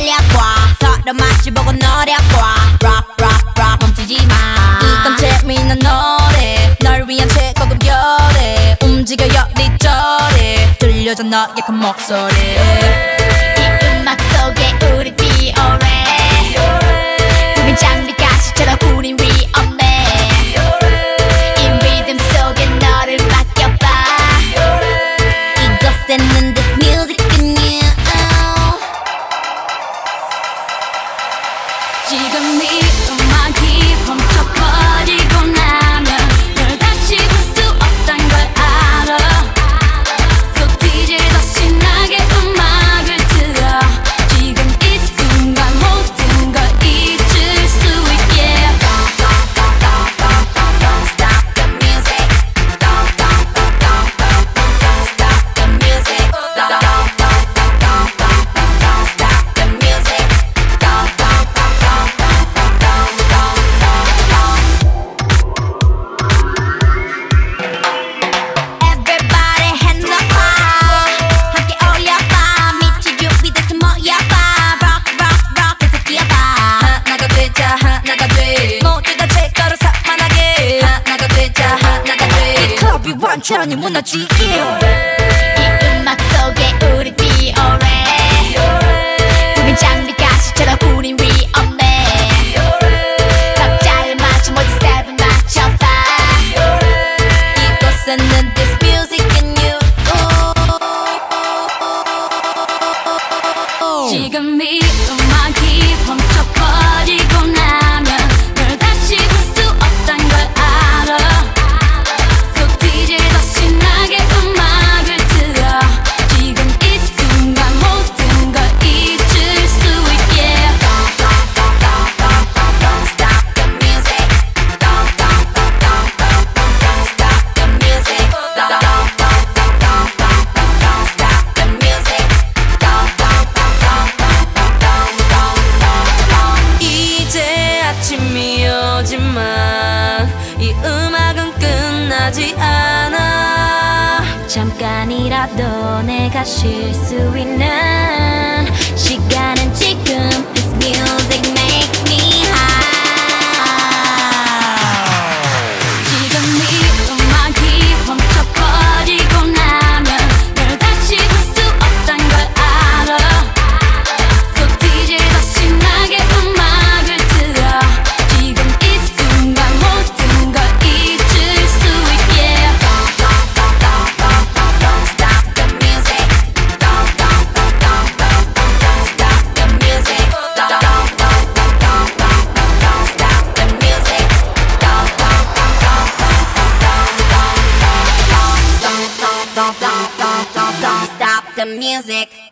달려봐. 서로 마시 보고 노려봐. Rock rock rock 멈추지마. 이건 재미난 노래. 널 위한 최고급 열애 움직여 여리저리. 들려줘 너의 큰 목소리. 지금 네 맘처럼 무너지게 이 음악 속에 우리 비오래. 우린 장미 가수처럼 우린 위험해. 박자를 맞춰 모두 스텝을 맞춰봐. 이곳에는 this music and you 지금 이 음악이 멈춰 아침이 오지만 이 음악은 끝나지 않아. 잠깐이라도 내가 쉴 수 있는 시간은 지금. This music makes me don't, don't, don't, don't, don't stop the music.